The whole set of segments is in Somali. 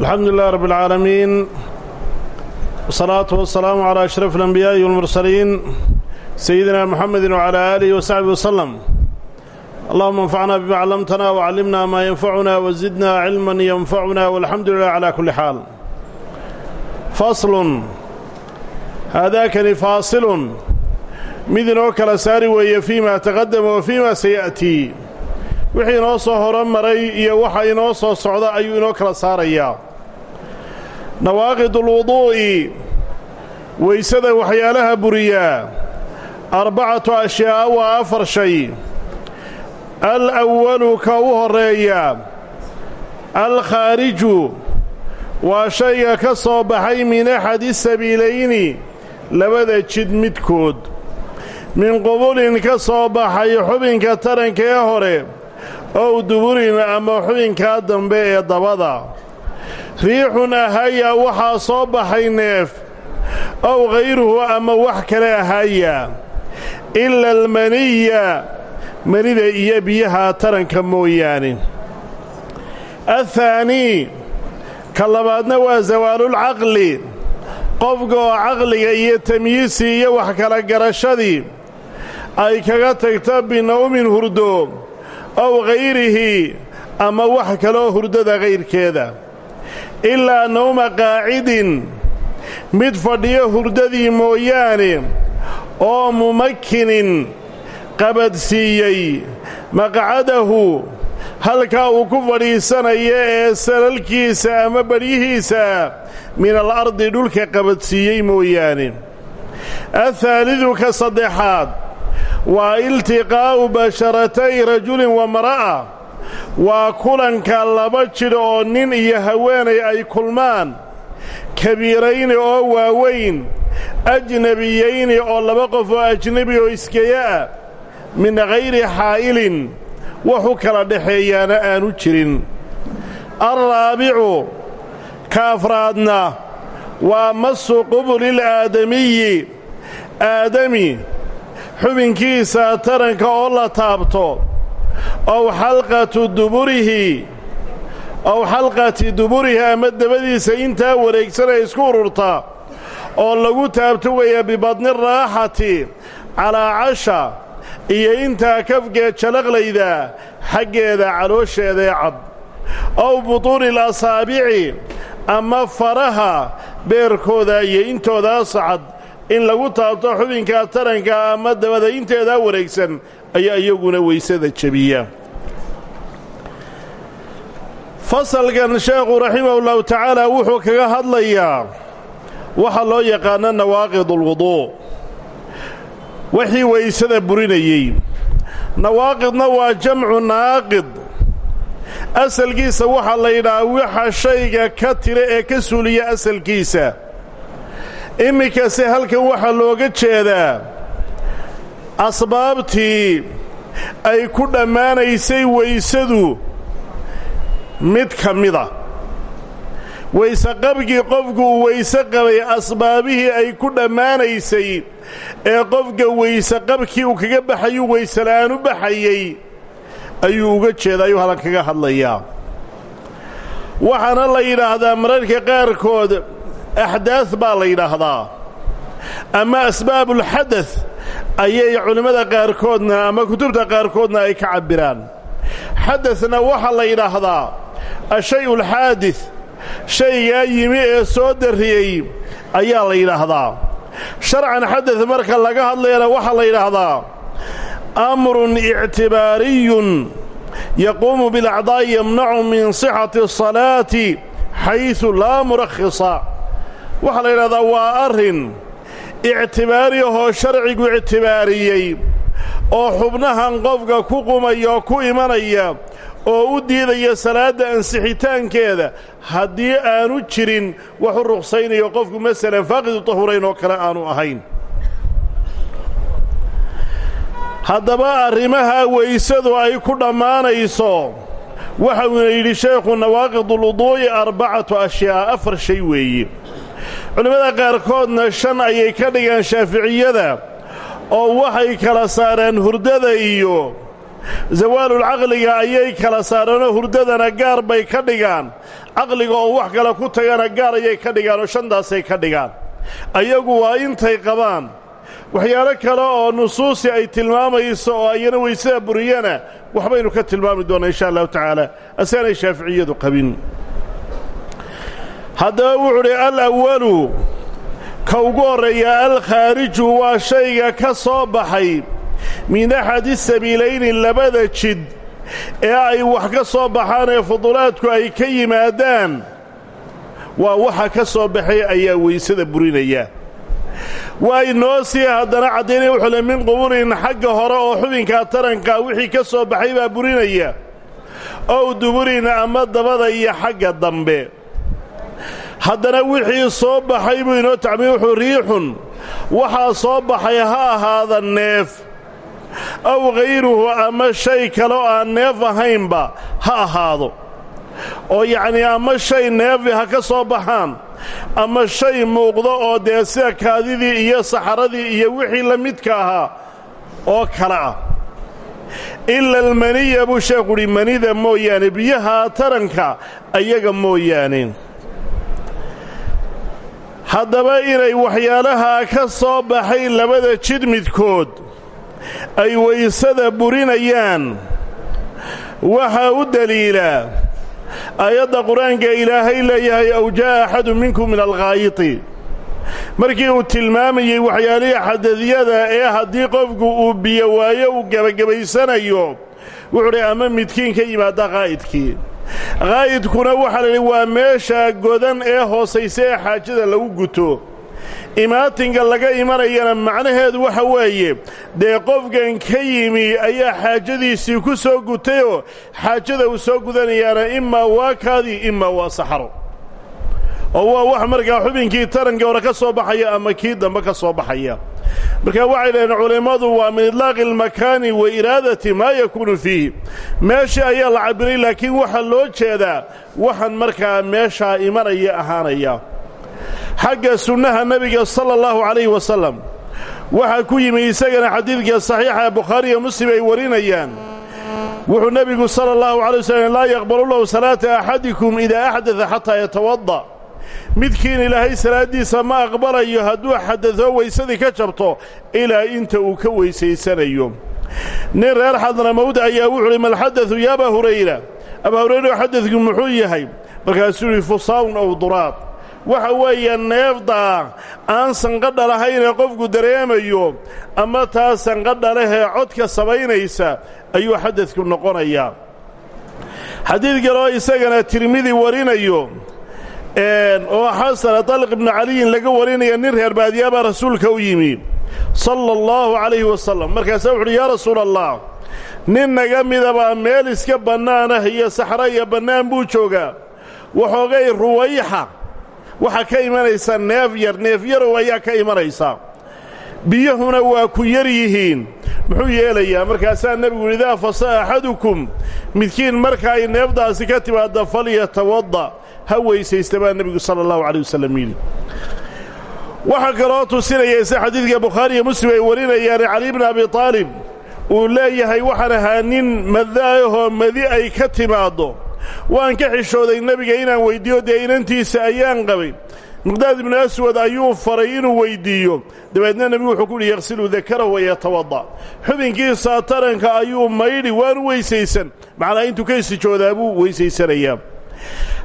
alxamdu lilah rab اlcaalamiin wsalaatu wasalaamu calaa ashraf alanbiyaa'i walmursaliin sayidina muxamedi wcalaa aalihi wasaxbi waslem allahuma anfacna bima callamtana wcallimna maa yanfacuna wazidna cilman yanfacuna walxamdu lilah calaa kulli xaal faslun. Haadaakani faasilun mid inoo kala saari weeye fii ma taqadama wa fii ma saya'tii wixii inoo soo horumaray iyo waxa inoo soo socda ayuu inoo kala saarayaa nawaaqidulwuduu'i weysada waxyaalaha buriyaa arbacatu ashyaa'a waa afar shay. Al awalu ka u horreeya alkhaariju waa shayga ka soo baxay min axadi sabiilayni labada jid midkood. Min qubulin ka soo baxay xubinka taranka ee hore ow duburin ama xubinkaa dambe ee dabada. Riixun ahaya waxaa soo baxay neef ow khayruhu ama wax kale ahaya ila almaniya manida iyo biyaha taranka mooyaane. Athaanii ka labaadna waa sawaalulcaqli qofka oo caqliga iyo tamyiisii iyo wax kala garashadii ay kaga tagto binawmin hurdo ow khayrihi ama wax kaloo hurdada kayrkeeda ilaa nawma qaacidin mid fadhiyo hurdadii mooyaane oo mumakkinin qabadsiiyey maqcadahu halkaa uu ku fadhiisanayo ee salalkiisa ama badhyihiisa min alardi dhulka qabadsiiyey mooyaane. Athaalidu ka saddexaad waa iltiqaa'u basharatay rajulin wa mara'a. Waa kulanka laba jidh oo nin iyo haweenay ay kulmaan. Kabiirayni oo waaweyn. Ajnebiyayni oo laba qof oo ajnebi oo iskeya ah min hayri xaa'ilin wax u kala dhexeeyaana aanu jirin. Alraabicu ka afraadna. Waa masu qubulil aadami xubinkiisa taranka oo la taabto. Ow xalqatu duburihi. Ow xalqati duburihi ama dabadiisa intaa wareegsanee isku ururta. Oo lagu taabto weeya bibadni raaxati calaa casha iyo intaa kafgeed jalaqlayda xaggeeda caloosheeda ee cad. Ow butuuni lasaabici ama faraha beerkooda iyo intoodaas cad in lagu taabto xubinka taranka ama dabada inteedaa wareegsan ayaa iyaguna weysada jebiya. Fasalkan sheekhu raximahullahu tacaala wuxuu kaga hadlayaa waxa loo yaqaano nawaaqidulwuduu wixii weysada burinayey. Nawaaqidna waa jamcu naaqid. Asalkiisa waxaa la yidhaha waxa shayga ka tira ee ka suuliya asalkiisa iminkase halkan waxaa looga jeedaa asbaabtii ay ku dhammaanaysay weysadu mid ka mida weyseqabkii qofku uu weyse qabay asbaabihii ay ku dhammaanaysay ee qofka weyseqabkii uu kaga baxayuu weysela'aan u baxayey ayuu uga jeeda ayuu halkan kaga hadlayaa. Waxaana la yidhaahdaa mararka qaarkood axdaad baa la yidhaahdaa. ama asbaabulxadad ayay culimmada qaarkoodna ama kutubta qaarkoodna ay ka cabbiraan. xadadna waxaa la yidhaahdaa ashay ulxaadid shaygaa yimi ee soo darriyey ayaa la yidhaahdaa. sharcan xadad marka laga hadlayana waxaa la yidhaahdaa amrun ictibaariyun yaquumu bilacdaa'i yamnacu min sixati asalaati xaysu laa murakhisa waxaa la yidhahdaa waa arrin ictibaari ahoo sharcigu ictibaariyey oo xubnahan qofka ku qumaya oo ku imanaya oo u diidaya salaadda ansixitaankeeda. Haddii aanu jirin wax u ruqsaynayo qofku masalan faaqidu tahurayn oo kale aanu ahayn. Haddaba arrimaha weysadu ay ku dhammaanayso waxauna yidhi sheekhu nawaaqidulwuduu'i arbacatu ashyaa afar shay weeye culimmada qaarkoodna shan ayay ka dhigaan shaaficiyada oo waxay kala saareen hurdada iyo zawaalulcaqliga ayay kala saareenoo hurdadana gaar bay ka dhigaan. Caqliga oo wax kale ku tagana gaar ayay ka dhigaan oo shantaasay ka dhigaan. Ayagu waa intay qabaan. Waxyaalo kale oo nusuusi ay tilmaamayso oo ayana weysada buriyana waxbaynu ka tilmaami doonnaa insha allahu tacaala. Asaanay shaaficiyadu qabin haddaba udhi alawalu ka ugu horreeya alkhaariju waa shayga ka soo baxay min axadi sabiilayni labada jid ee ay wax ka soo baxaan ee fudulaadku ay ka yimaadaan. Waa waxa ka soo baxay ayaa weysada burinaya. Waa inoo sii haddana caddaynaya wuxuu le min quburin xagga hore oo xubinkaa taranka wixii ka soo baxay baa burinaya. Ow duburin ama dabada iyo xagga dambe haddana wixii soo baxay buu inoo tacbiir wuxuu riixun. Waxaa soo baxay ha ahaada neef. Aw khayruhu ama shay kaloo aan neef ahaynba ha ahaado. Oo yacnii ama shay neefi ha ka soo baxaan ama shay muuqdo oo dee sida kaadidii iyo saxaradii iyo wixii la midka ahaa oo kale ah. Ila almaniya buu sheekhuuhi manida mooyaane biyaha taranka ayaga mooyaane haddaba inay waxyaalahaa ka soo baxay labada jid midkood ay waysada burinayaan waxaa u deliila aayadda qur'aanka ilaahay leeyahay aw jaa'a axadu minkum min alghaayiti. Markii uu tilmaamayey waxyaalihii xadadyada ee haddii qofku uu biyo waayo uu gebagabaysanayo wuxuudhi ama midkiin ka yimaada qaa'idkii qaa'idkuna waxaa la yidhi waa meesha godan ee hoosaysa ee xaajada lagu guto. Imaatinka laga imanayana macnaheedu waxa weeye dee qofkan ka yimi ayaa xaajadiisii ku soo gutayoo xaajada uu soo gudanayaana imaa waa kaadii imaa waa saxaro oo waa wax markaa xubinkii tarankii hore ka soo baxaya ama kii dambe ka soo baxaya. Marka waxay dhaheen culimmadu waa min idlaaqi almakaani wa iraadati maa yakuunu fiihi. Meesha ayaa la cabbiray laakiin waxaa loo jeedaa waxaan markaa meeshaa imanaya ahaanaya. Xagga sunnaha nebiga sala allahu calayhi wasalam waxaa ku yimi isagana xadiidka saxiixa bukhaariiyo muslim ay warinayaan. Wuxuu nebigu sala allahu calay wasalam laa yaqbalu lahu salaata axadikum idaa axdada xataa yatawada midkiin ilaahay salaaddiisa ma aqbalayo hadduu xadado weysadii ka jabto ilaa inta uu ka weysaysanayo. Nin reer xadramawd ayaa wuxu uhi malxadadu ya abaa hurayra? Abaa hurayra xadadku muxuu yahay? Markaasuu yidhi fusaawun ow duraad. Waxa weeye neefdaa aan sanqadha lahaynee qofku dareemayo ama taa sanqadha lehee codka samaynaysa ayuu xadadku noqonayaa. Xadiid kaloo isagana tirmidi warinayo oo xasana talq ibnu caliyin laga warinaya nin reer baadiyaabaa rasuulka u yimi sala allahu calayhi wasalam markaasaa wuxuuhi yaa rasuula allah nin naga midabaa meel iska bannaanah iyo saxra iyo bannaan buu joogaa. Waxoogay ruwayxa waxaa ka imanaysa neef yar neef yarow ayaa ka imanaysa. Biyuhuna waa ku yar yihiin muxuu yeelayaa markaasaa nebigu yidhi idaa fasa axadukum midkiin marka ay neefdaasi ka timaadda falyatawadda ha weysaysta baa nebigu sala allahu calay wasalam yidhi. Waxaa kaloo tusinaya se xadiidka bukhaari iyo muslim ay warinayaan cali bni abi taalib uu leeyahay waxaan ahaa nin madaahoo madi ay ka timaaddo. Waan ka xishooday nebiga inaan weyddiiyo dee inantiisa ayaan qabay miqdaad ibnu aswad ayuu faray inuu weyddiiyo dabeedna nebigu wuxuu ku yidhi yaksilu dakarahu wayatawadda xubinkiisa taranka ayuu maydhi waanu weysaysan. Macnaa intuu ka isijoodaa buu weysaysanayaa.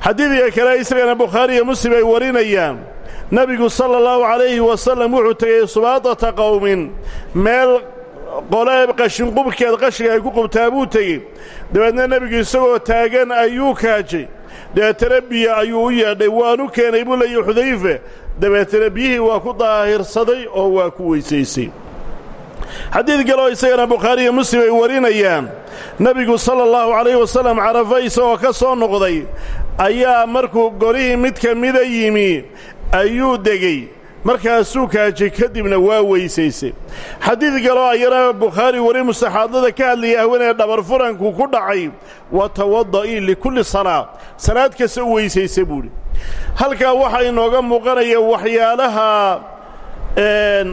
Xadiidka kale isagana bukhaari iyo muslim ay warinayaan nebigu sala allahu calayhi wasalam wuxuu tegey subaadata qowmin meel qole qashinqubkeed qashiga ay ku qubtaa buu tegey dabeedna nebigu isagoo taagan ayuu kaajay dabeetana biyo ayuu u yeedhay waanu keenay buu leeyahy xudayfe. Dabeetana biyihii waa ku daahirsaday oo waa ku weysaysay. Xadiid kaloo isagana bukhaari iyo muslim ay warinayaan nebigu sala allahu calayhi wasalam carafa isagoo ka soo noqday ayaa markuu golihii mid ka mida yimi ayuu degey markaasuu kaajay kadibna waa weysaysay. Xadiid kaloo ayana bukhaari wari mustaxaadada ka hadlayay haweenee dhabar furanku ku dhacay wa tawada'ii likulli salaa salaad kasta u weysaysa buuhi halkaa waxaa inooga muuqanaya waxyaalaha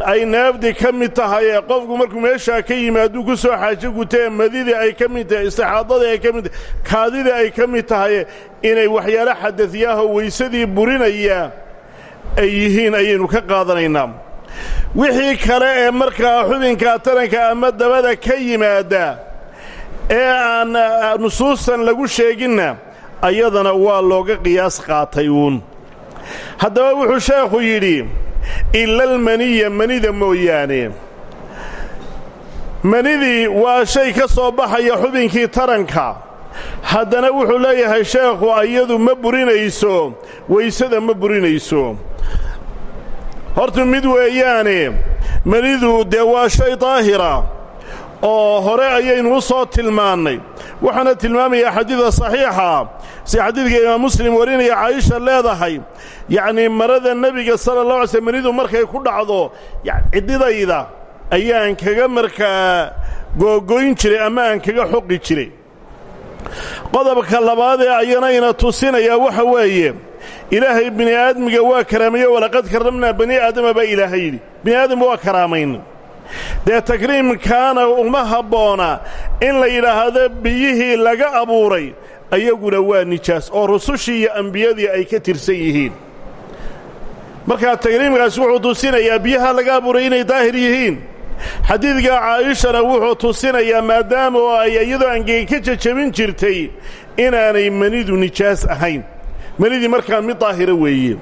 ay naafdi ka mid tahay ee qofku markuu meeshaa ka yimaaduu ku soo xaajo gutee madidii ay ka mid tahay istixaadadii ay ka mid tahay kaadidii ay ka mid tahay inay waxyaalo xadadyaahoo weysadii burinaya ay yihiin ayaynu ka qaadanaynaa. Wixii kale ee markaa xubinka taranka ama dabada ka yimaada ee aan nusuustan lagu sheeginna ayadana waa looga qiyaas qaatay uun. Haddaba wuxuu sheekhu yidhi ilalmaniya manida mooyaane. Manidii waa shay ka soo baxaya xubinkii taranka. Haddana wuxuu leeyahay sheekhu iyadu ma burinayso weysada ma burinayso hortu mid weeyaane manidu dee waa shay daahira oo hore ayaynu u soo tilmaannay. Waxaana tilmaamaya xadiida saxiixa si xadiidka imaam muslim warinaya caaisha leedahay. Yacnii marada nebiga sala allah alay slm manidu markay ku dhacdo ciddidayda ayaan kaga markaa googoyn jiray ama aan kaga xoqi jiray qodobka labaadee ayana ina tusinayaa waxa weeye ilaahay bini aadmiga waa karaamaye walaqad karramnaa bani aadama baa ilaahay yidhi. Bini aadamka waa karaamayn. Dee takriimkaana uma habboona in la yidhaahdo biyihii laga abuuray ayaguna waa nijaas oo rusushii iyo ambiyadii ay ka tirsan yihiin. Markaa takriimkaasi wuxuu tusinayaa biyaha laga abuuray inay daahir yihiin xadiidka caa'ishana wuxuu tusinayaa maadaama oo ay iyadoo angegi ka jajabin jirtay inaanay manidu nijaas ahayn. Manidii markaa mid daahira weeye.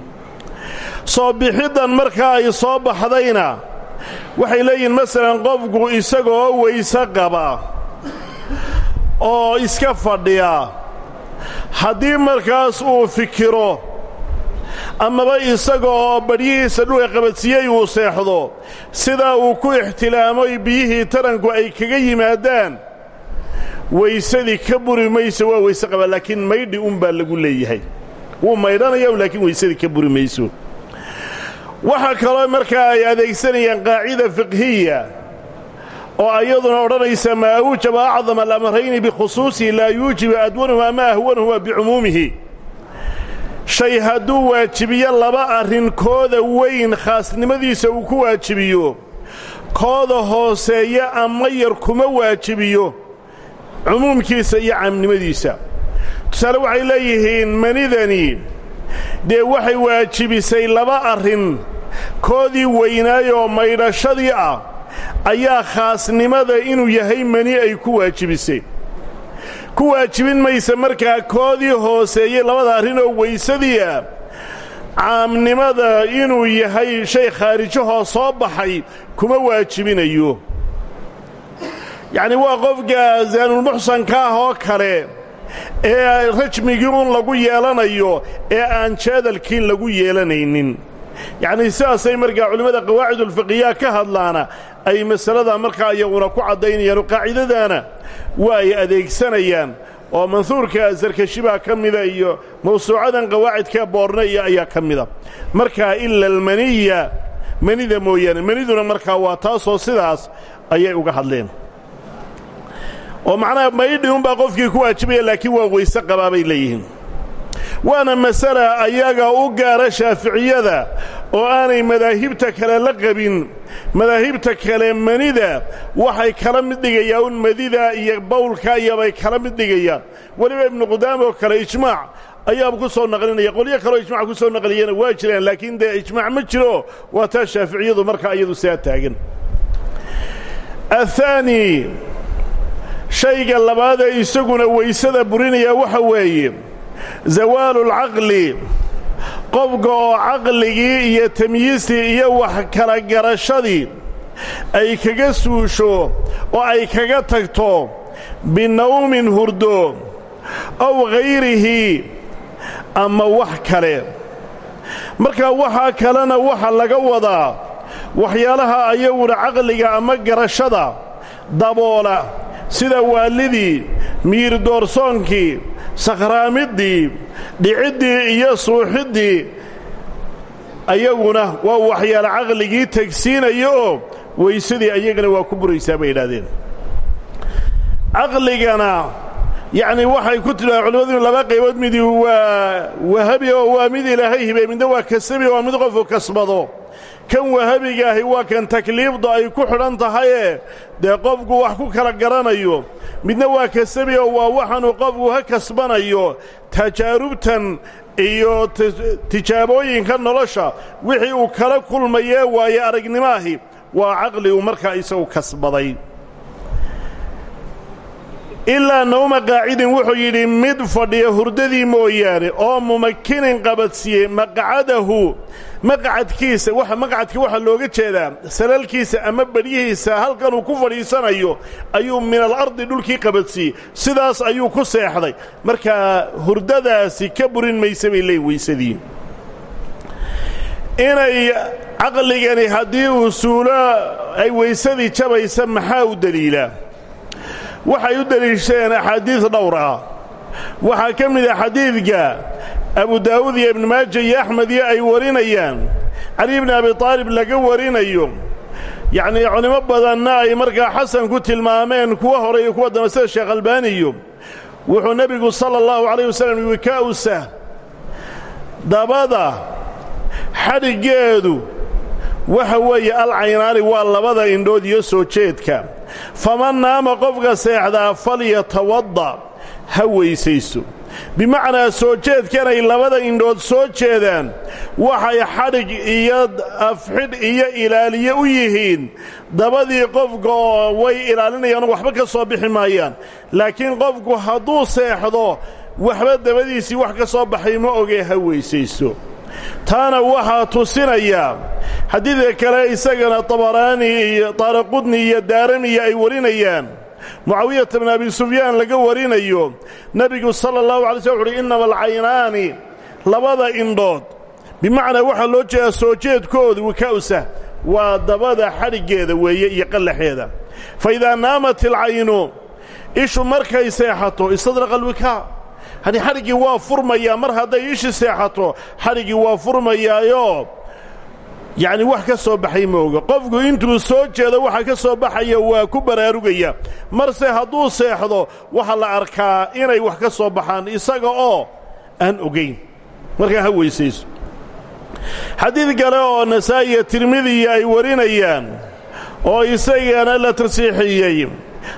Soo bixiddan markaa ay soo baxdayna waxay leeyihiin masalan qofku isagoo weyse qaba oo iska fadhiya. Haddii markaas uu fikiro amaba isaga oo badhyihiisa dhulka qabadsiiyey uu seexdo. Sidaa uu ku ixtilaamoy biyihii taranku ay kaga yimaadaan. Weysadii ka buri mayso waa weyse qaba laakiin maydhi unbaa lagu leeyahay. Wuu maydhanaya laakiin weysadii ka buri mayso. Waxaa kaloo markaa ay adeegsanayaan qaacida fiqhiya oo ayaduna odhanaysa maa awjaba acdama alamrayni bikhusuusihi laa yuujibu adwanuhu ama ahwanuhuma bicumuumihi shay hadduu waajibiyo laba arrin kooda weyn khaasnimadiisa uu ku waajibiyo. Kooda hooseeya ama yar kuma waajibiyo cumuumkiisa iyo caamnimadiisa tusaale waxay leeyihiin manidani dee waxay waajibisay laba arrin. Koodii weynaayoo maydhashadii ah ayaa khaasnimada inuu yahay mani ay ku waajibisay ku waajibin maysa markaa koodii hooseeyey labada arrin oo weysadii ah caamnimada inuu yahay shay khaarijahoo soo baxay kuma waajibinayo. Yacnii waa qofka zaanulmuxsanka ah oo kale ee rajmigii un lagu yeelanayo ee aan jeedalkii lagu yeelanaynin. Yacnii sidaasay markaa culimmada qawaacidulfiqiyaa ka hadlaana ay masalada markaa iyaguna ku caddaynayaan qaacidadaana waa ay adeegsanayaan oo manhuurka sarkashibaa ka mida iyo mawsuucadan qawaacidka boorne iyo ayaa ka mida. Markaa ila almaniya manida mooyaane maniduna markaa waa taasoo sidaas ayay uga hadleen. Oo macnaha maydhi unbaa qofkii ku waajibaya laakiin waa weyse qabaa bay leeyihiin. Waana masala ayaga u gaara shaaficiyada oo aanay madaahibta kale la qabin. Madaahibta kale manida waxay kala mid dhigayaan un madida iyo bawlka iyobay kala mid dhigayaan weliba ibnu qudaama oo kale ijmaac ayaaba ku soo naqlinaya. Qolyo kaleo ijmac ku soo naqliyana waa jiraan laakiin dee ijmaac ma jiro. Waa taa shaaficiyadu markaa iyadu sidaa taagan athaani shayga labaadee isaguna weysada burinaya waxa weeye zawaalulcaqli qofka oo caqligii iyo tamyiistii iyo wax kala garashadii ay kaga suusho oo ay kaga tagto binawmin hurdo ow hayrihi ama wax kale. Markaa waxaa kalena waxa laga wadaa waxyaalaha ayaguna caqliga ama garashada daboola sida waalidii miirdoorsoonkii sakhraamiddii dhiciddii iyo suuxiddii ayaguna waa waxyaala caqligii tegsiinaya oo weysadii ayagana waa ku buraysaa bay yidhahdeen caqligana yacnii waxay ku tidhahdeen culimmadu laba qaybood midii waa wahabi oo waa mid ilaahay hibey midna waa kasabi oo mid qofku kasbado kan wahabigaahi waa kan takliifdu ay ku xidhan tahayee dee qofku wax ku kala garanayo midna waa kasabi oo waa waxaanuu qofku ka kasbanayo tajaarubtan iyo tijaabooyinka nolosha wixii uu kala kulmayee waaye aragnimaahi waa caqli uu markaa isagu kasbaday ilaa nawma qaacidin wuxuu yidhi mid fadhiya hurdadii mooyaane oo mumakinin qabadsiiyey maqcadahu maqcadkiisa maqcadka waxaa looga jeedaa salalkiisa ama badyihiisa halkanuu ku fadhiisanayo ayuu min alardi dhulkii qabadsiiyey. Sidaas ayuu ku seexday. Markaa hurdadaasi ka burin maysa bay weysadii inay caqligani haddii uu suulo ay weysadii jabaysa maxaa u deliilaa waxay u deliishadeen axaadiid dhowr ah. Waxaa ka mid a xadiidka abu daa'uud iyo ibnu maaja iyo axmed iyo ay warinayaan. Cali bni abi taalib laga warinayo. Yacnii culimo badanna ay markaa xasan ku tilmaameen kuwa hore iyo kuwa dambe sida sheekh albaaniyo wuxuu nebigu sala allahu calayh wasallam wikaa'usa dabada xadhiggeedu waxa weeye alcaynaani waa labada indhood iyo soo jeedka faman naama qofka seexdaa falyatawadda. Ha weysayso. Bimacnaa soo jeedkanay labada indhood soo jeedaan waxay xadhig iyo afxidh iyo ilaaliye u yihiin. Dabadii qofka way ilaalinayaan waxba ka soo bixi maayaan. Laakiin qofku hadduu seexdo waxba dabadiisii wax ka soo baxay ma ogee ha weysayso. Taana waxaa tusinayaa xadiidka kale isagana tabaraani iyo taaraqudni iyo daaramiya ay warinayaan. Mucaawiyata bn abi sufyaan laga warinayo nebigu sala allahu alay slm wuxuuhi innama alcaynaani labada indhood. Bimacnaa waxaa loo jeedaa soo jeedkoodu wika'usa waa dabada xadhiggeeda weeye iyo qallaxeeda. Fa idaa naamat ilcaynu ishu markay seexato istadraqa alwikaa hani xadhiggii waa furmayaa mar hadday ishi seexato xadhiggii waa furmayaayoo yacni wax ka soo baxay mooga qofku intuu soo jeedo waxa ka soo baxaya waa ku baraarugaya. Marse hadduu seexdo waxaa la arkaa inay wax ka soo baxaan isaga oo aan ogayn markaa ha weysayso. Xadiid kale oo nasaa'iya tirmidiya ay warinayaan oo isagana la tarsiixiyey.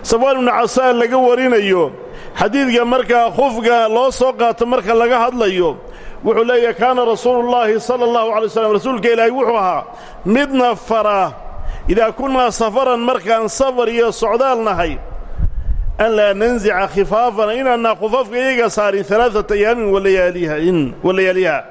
Safwaan ibnu casaan laga warinayo. Xadiidka markaa khufga loo soo qaato marka laga hadlayo wuxuu leeyahay kaana rasuulullaahi sala allahu alay slam rasuulka ilaahay wuxuu ahaa midna fara idaa kunnaa safaran markaan safar iyo socdaal nahay an laa nansica khifaafana inaanaa khufafka iyaga saarin alaaata ayaamin walayaaliha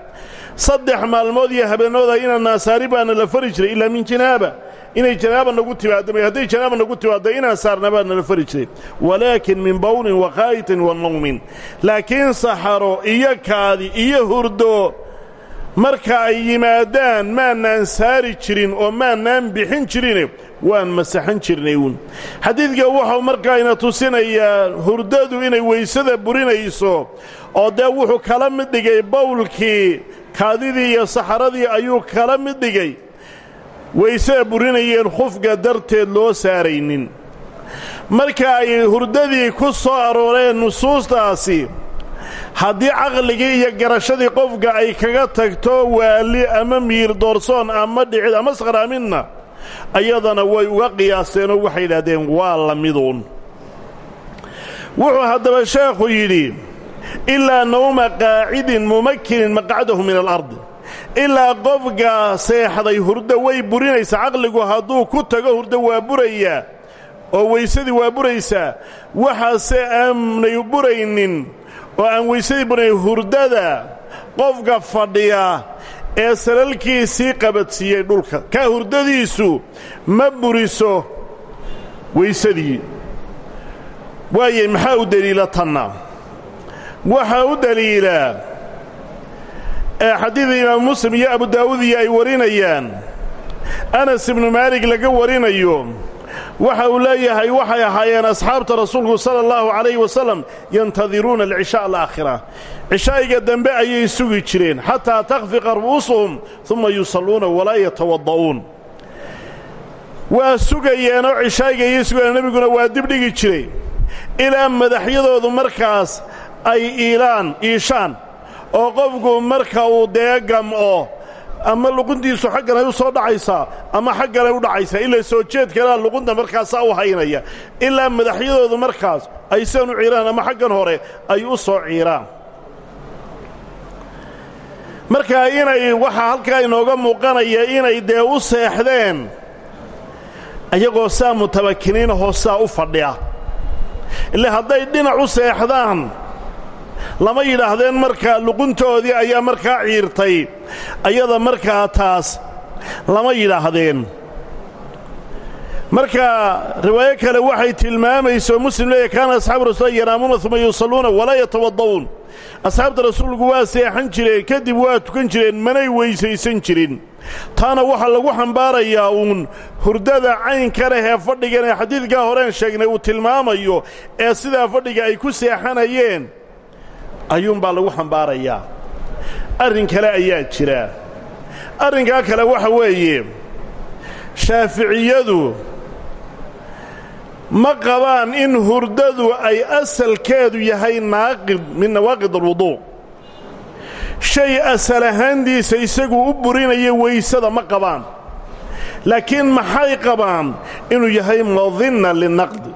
saddex maalmood iyo habeennooda inaanaa saari baana la fari jiray ilaa min janaaba inay janaaba nagu timaaddo hadday janaaba nagu timaaddo inaan saarna baa nala fari jiray. Walaakin min bawlin wa qaa'itin wa nawmin. Laakiin saxaro iyo kaadi iyo hurdo marka ay yimaadaan maannaan saari jirin oo maannaan bixin jirine waan masaxan jirnay uun. Xadiidka wuxuu markaayna tusinayaa hurdadu inay weysada burinayso oo dee wuxuu kala mid dhigay bawlkii kaadidii iyo saxaradii ayuu kala mid dhigay waysada burinayeen khufga darteed loo saaraynin. Marka ay hurdadii ku soo arooreen nusuustaasi haddii caqligii iyo garashadii qofka ay kaga tagto waali ama miir doorsoon ama dhicid ama sakhraaminna ayadana way uga qiyaasteenoo waxay yidhaahdeen waa la miduun. Wuxuu haddaba sheekhu yidhi ilaa nawma qaacidin mumakinin maqcadahu min alardi ilaa qofka seexday hurdo way burinaysaa caqligu hadduu ku tago hurdo waa burayaa oo weysadii waa buraysaa waxaase aanay buraynin oo aan weysadii burayn hurdada qofka fadhiya ee salalkiisii qabadsiiyey dhulka. Kaa hurdadiisu ma buriso weysadii. Waayay maxaa u deliila tanna? Waxaa u deliilaa xadiida imaam muslim iyo abu daawuudiyo ay warinayaan anas ibnu maalig laga warinayo waxa uu leeyahay waxay ahaayeen asxaabta rasuulku sala allahu calayhi wasalam yantadiruuna alcishaa alaakhira. Cishaa'iga dambe ayay sugi jireen xataa takhfiqa ru'uusuhum uma yusalluuna walaa yatawadda'uun. Waa sugayeenoo cishaa'iga ayay sugayeen nebiguna waa dibdhigi jiray. Ilaa madaxyadoodu markaas ay iilaan iishaan oo qofku marka uu dee gam'o ama luquntiisu xaggan ay u soo dhacaysaa ama xaggan ay u dhacaysaa ilaa soo jeedkanaa luqunta markaasaa u haynaya ilaa madaxyadoodu markaas ay sidan u ciiraan ama xaggan hore ay u soo ciiraan. Markaa inay waxaa halkaa inooga muuqanaya inay dee u seexdeen ayagoo saa mutabakiniinahoo saa u fadhiya. Ile hadday dhinac u seexdaan lama yidhaahdeen markaa luquntoodii ayaa markaa ciirtay ayada markaa taas lama yidhaahdeen. Marka riwaayo kale waxay tilmaamayso muslim leeya kaana asxaabu rasuul yanaamuuna uma yusalluuna walaa yatawada'uun asxaabta rasuulku waa seexan jireen kadib waa tukan jireen manay weysaysan jirin. Taana waxaa lagu xambaarayaa uun hurdada caynkan ahee fadhigan ee xadiidkaa horeen sheegnay uu tilmaamayo ee sidaa fadhiga ay ku seexanayeen ayuunbaa lagu xambaarayaa. Arrin kale ayaa jira. Arrinkaa kale waxa weeye shaaficiyadu ma qabaan in hurdadu ay asalkeedu yahay naaqid min nawaaqid alwuduu shay asal ahaantiisa isagu u burinaya weysada ma qabaan. Laakiin maxay qabaan inuu yahay madinna linaqdi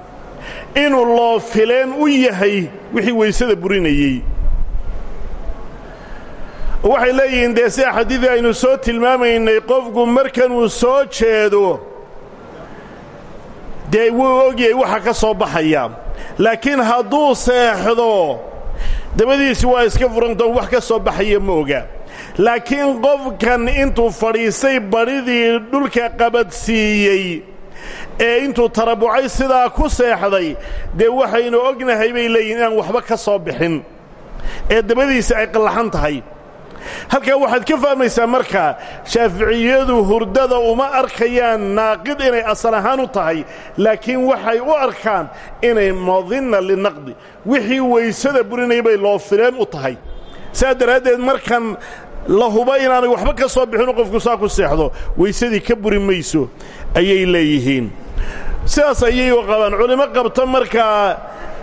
inuu loo fileen u yahay wixii weysada burinayey waxay leeyihiin dee sida xadiidii aynu soo tilmaamaynay qofku markanuu soo jeedo dee wuu ogyahay waxa ka soo baxaya. Laakiin hadduu seexdo dabadiisi waa iska furantoon wax ka soo baxaya ma oga. Laakiin qofkan intuu fadhiisay badhidii dhulka qabadsiiyey ee intuu tarabucay sidaa ku seexday dee waxaynu ognahay bay leeyihiin inaan waxba ka soo bixin. Ee dabadiisi ay qallaxan tahay halkaa waxaad ka fahmaysaa markaa shaaficiyadu hurdada uma arkayaan naaqid inay asal ahaan u tahay laakiin waxay u arkaan inay madinna linaqdi. Wixii weysada burinaya bay loo fileen u tahay. Saa daraaddeed markan la huba inaanay waxba ka soo bixinu qofku saa ku seexdo weysadii ka buri mayso ayay leeyihiin. Sidaas ayay u qabaan. Culimo qabta markaa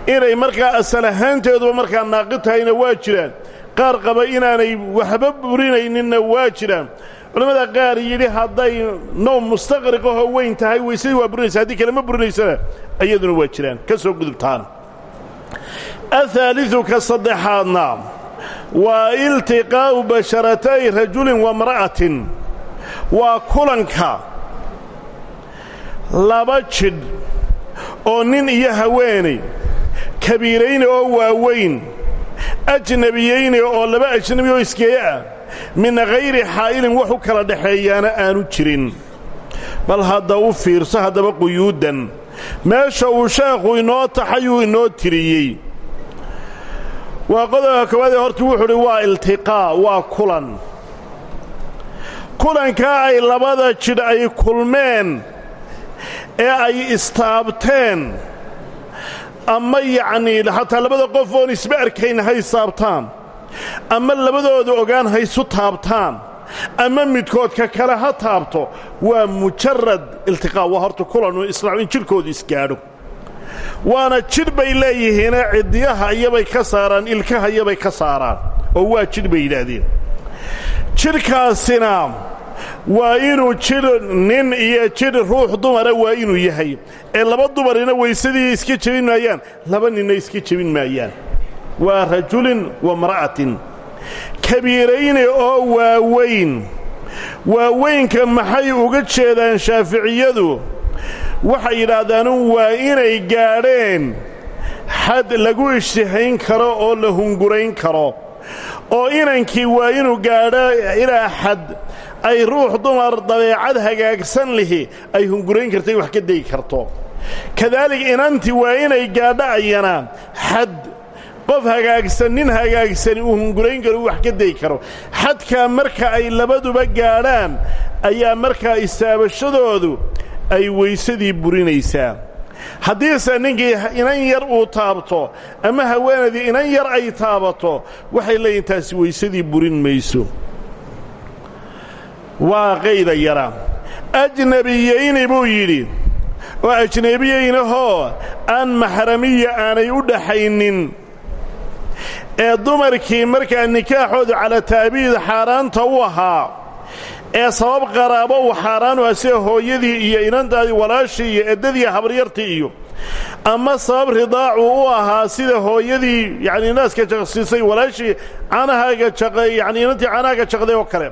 inay markaa asal ahaanteeduba markaa naaqid tahayna waa jiraan qaar qaba inaanay waxba burinayninna waa jiraan. Culimmada qaar yidhi hadday noom mustaqriqahoo weyn tahay weysadii waa burinaysa haddii kale ma burinaysana. Iyaduna waa jiraan ka soo gudubtaan. Ahaalidu ka saddexaadna waa iltiqaa'u basharatay rajulin wamra'atin waa kulanka laba jidh oo nin iyo haweenay kabiirayna oo waaweyn ajnabiyeyni oo laba ajnabi oo iskeeye ah min hayri xaa'ilin wax u kala dhaxeeyaana aanu jirin. Bal hadda u fiirso haddaba quyuuddan meesha uu sheekhu inoo taxayuu inoo tiriyey. Waa qodobka koowaadee horta wuxuu udhi waa iltiqaa waa kulan. Kulankaa ay labada jidh ay kulmeen ee ay istaabteen ama yacnii xataa labada qof oon isba arkayn ha isaabtaan ama labadooda ogaan haysu taabtaan. Ama midkoodka kale ha taabto. Waa mujarad iltiqaa waa horta kulanu islaam in jidhkoodu isgaadho. Waana jidh bay leeyihiine ciddiyaha iyabay ka saaraan ilkaha iyabay ka saaraan. Oo waa jidh bay yidhaahdeen. Jidhkaasina waa inuu jidh nin iyo jidh ruux dumara waa inuu yahay. Ee laba dumarina weysadii iska jebin maayaan laba ninna iska jebin maayaan. Waa rajulin wa mra'atin kabiirayni oo waaweyn. Waaweynka maxay uga jeedaan shaaficiyadu? Waxay yidhaahdaan waa inay gaadheen. Xad lagu ishtihayn karo oo la hungurayn karo oo inankii waa inuu gaadho ilaa xad ay ruux dumar dabeecad hagaagsan lihi ay hungurayn kartay wax ka dayi karto. Kadaalik inantii waa inay gaadho ayana xad qof hagaagsan nin hagaagsani uu hungurayn karo uu wax ka dayi karo. Xadkaa marka ay labaduba gaadhaan ayaa markaa istaabashadoodu ay weysadii burinaysaa haddiise ninkii inan yar uu taabto ama haweenaydii inan yar ay taabato waxay leeyihiin taasi weysadii burin mayso. Waa qayda yara. Ajnabiyayni buu yidhi oo ajnebiyaynahoo aan maxramiya aanay u dhaxaynin. Ee dumarkii markaa nikaaxoodu cala taabiid xaaraanta u ahaa ee sabab qaraabo uu xaaraanu ah sida hooyadii iyo inantaadii walaashii iyo eddadii habaryartii iyo. Ama sabab ridaacu u ahaa sida hooyadii yacni naaska jaqsiisay walaashii canahaaga jaqay yacni inantii canahaaga jaqday oo kale.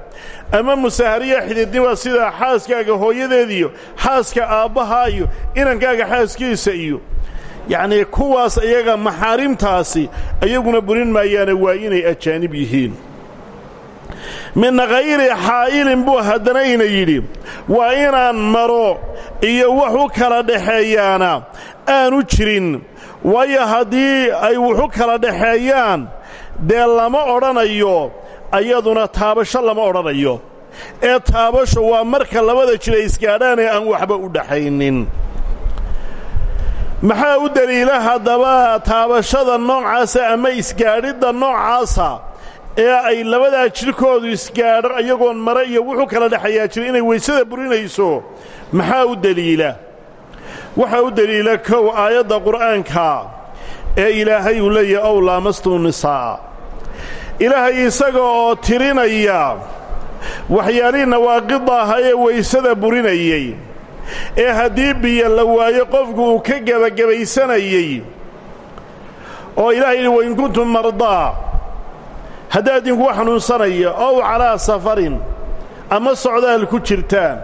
Ama musaahariya xididnima sida xaaskaaga hooyadeediiyo xaaska aabbahaa iyo inankaaga xaaskiisa iyo. Yacnii kuwaas iyaga maxaarimtaasi iyaguna burin maayaane waa inay ajaanib yihiin min khayri xaa'ilin buu haddana ina yidhi waa inaan maro iyo wax u kala dhaxeeyaana aanu jirin. Waayo haddii ay wuxu kala dhaxeeyaan dee lama odhanayo ayaduna taabasho lama odhanayo. Ee taabasho waa marka labada jir ay isgaadhaanee aan waxba u dhaxaynin. Maxaa u deliila haddaba taabashada noocaasa ama isgaadhidda noocaasa ee ay labadaa jidhkoodu isgaadho iyagoon mare iyo wuxuu kala dhexayaa jira inay weysada burinayso maxaa u deliila waxaa u deliila kow aayadda qur'aanka ee ilaahay uu leeyahay ow laamastu nisaa. Ilaahay isaga oo tirinaya waxyaalihii nawaaqida ahaa ee weysada burinayey ee haddii biyo la waayo qofku uu ka gebagabaysanayey oo ilahay yidhi wain kuntum mardaa haddaa idinkuwa xanuunsanaya ow calaa safarin ama socdaal ku jirtaan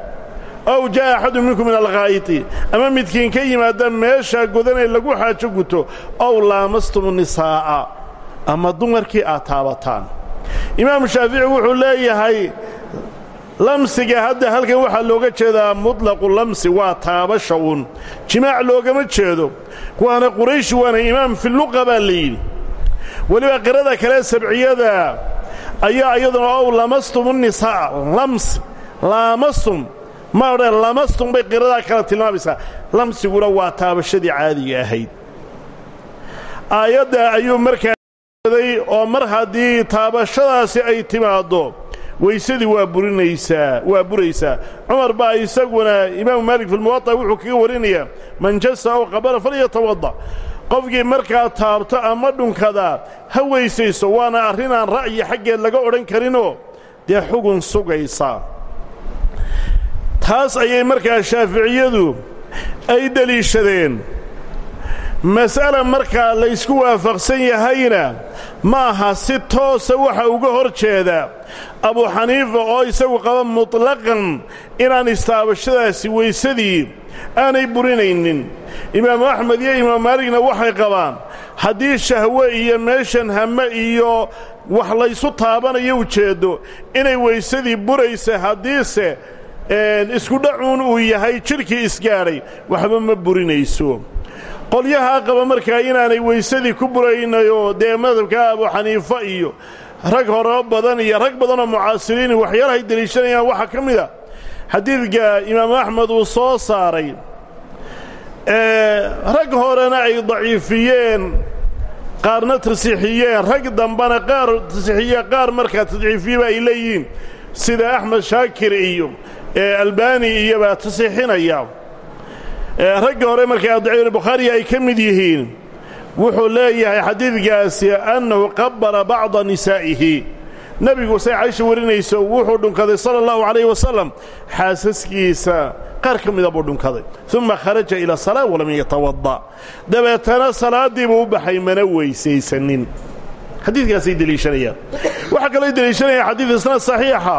ow jaa'a axadu minkum min alkhaa'iti ama midkiin ka yimaada meeshaa godanee lagu xaajo guto ow laamastum nisaa'a ama dumarkii aad taabataan. Imaamu shaafici wuxuu leeyahay lamsiga hadda halkan waxaa looga jeedaa mutlaqu lamsi waa taabasha uun. Jimaac loogama jeedo kuwaana qurayshi waana imaam filuqa baa la weliba qirada kale sabciyada ayaa iyaduna ow lamastum nisaa lams laamastum. Ma odhan lamastum bay qiradaa kala tilmaamaysaa lamsiguna waa taabashadii caadiga ahayd. Aayadda ayuu markaa oo mar haddii taabashadaasi ay timaaddo weysadii waa burinaysaa waa buraysaa. Cumar baa isaguna imaamu maalik filmuwaطa wuxuu kaga warinayaa man jasa ow qabala falyatawadda qofkii markaa taabto ama dhunkadaa ha weysayso waana arrinaan ra'yi xaggeed laga odhan karinoo dee xugun sugaysa. Taas ayay markaa shaaficiyadu ay deliishadeen. Mas'ala markaa laysku waafaqsan yahayna ma aha si toosa waxa uga hor jeeda abu xaniifa oo isagu qaba mutlaqan inaan istaabashadaasi weysadii aanay burinaynin. Imaamu axmed iyo imaam maaligna waxay qabaan haddii shahwe iyo meeshan hame iyo wax laysu taabanayo ujeeddo inay weysadii buraysa haddiise isku dhacuun uu yahay jidhkii isgaadhay waxba ma burinayso qolyahaa qaba markaa inaanay weysadii ku buraynayoo dee madhabka abu xaniifa iyo rag hore badan iyo rag badanoo mucaasiriini waxyaalahay deliishanayaan waxaa ka mid a xadiidka imaamu axmed uu soo saaray rag horena ay daciifiyeen qaarna tasiixiyeen rag dambana qaar tasiixiye qaar markaa tadciifiyeba ay leeyihiin. Sida axmed shaakir iyo albani iyobaa tasiixinaya ragga hore markaa addaciin bukhaariga ay ka mid yihiin wuxuu leeyahay xadiidkaasi annahu qabbala bacda nisaa'ihi. Nebigu say caysha warinayso wuxuu dhunkaday sala allahu calayh wasalam xaasaskiisa qaar ka mida dhunkaday. Uma kharaja ila salaa walam yatawadda. Dabeetana salaaddii buu u baxay mana weysaysanin. Xadiidkaasay deliishanayaan waxaa kaloo deliishanayaan xadiid isna saxiixa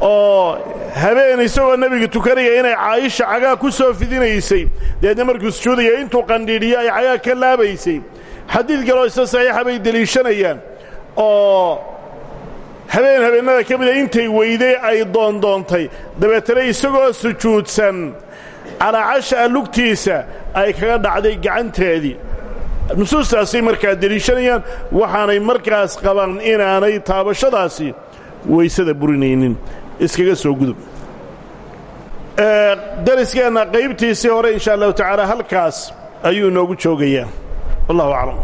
oo habeen isagoo nebiga tukanaya inay caayisha cagaa ku soo fidinaysay. Deedna markuu sujuudaya intuu qandhiidhiyo ay cagaa ka laabaysay. Xadiid kaloo isna saxiixa bay deliishanayaan oo habeen habeennada ka mida intay weyday ay doondoontay dabeetana isagoo sujuudsan calaacasha lugtiisa ay kaga dhacday gacanteedii. Nusuustaasay markaa deliishanayaan waxaanay markaas qabaan inaanay taabashadaasi weysada burinaynin iskaga soo gudub. Dariskeenna qaybtiisii hore insha allahu tacaala halkaas ayuu inoogu joogayaa. Wallahu aclam